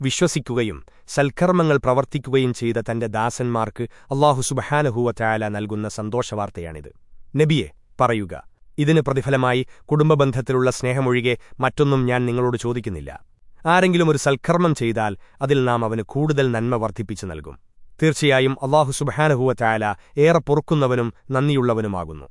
വിശ്വസിക്കുകയും സൽക്കർമ്മങ്ങൾ പ്രവർത്തിക്കുകയും ചെയ്ത തന്റെ ദാസന്മാർക്ക് അള്ളാഹു സുബഹാനഹൂവ നൽകുന്ന സന്തോഷവാർത്തയാണിത്. നബിയെ പറയുക ഇതിന് പ്രതിഫലമായി കുടുംബബന്ധത്തിലുള്ള സ്നേഹമൊഴികെ മറ്റൊന്നും ഞാൻ നിങ്ങളോട് ചോദിക്കുന്നില്ല. ആരെങ്കിലും ഒരു സൽക്കർമ്മം ചെയ്താൽ അതിൽ നാം അവന് കൂടുതൽ നന്മ വർദ്ധിപ്പിച്ചു നൽകും. തീർച്ചയായും അള്ളാഹു സുബഹാനഹുവ ഏറെ പൊറുക്കുന്നവനും നന്ദിയുള്ളവനുമാകുന്നു.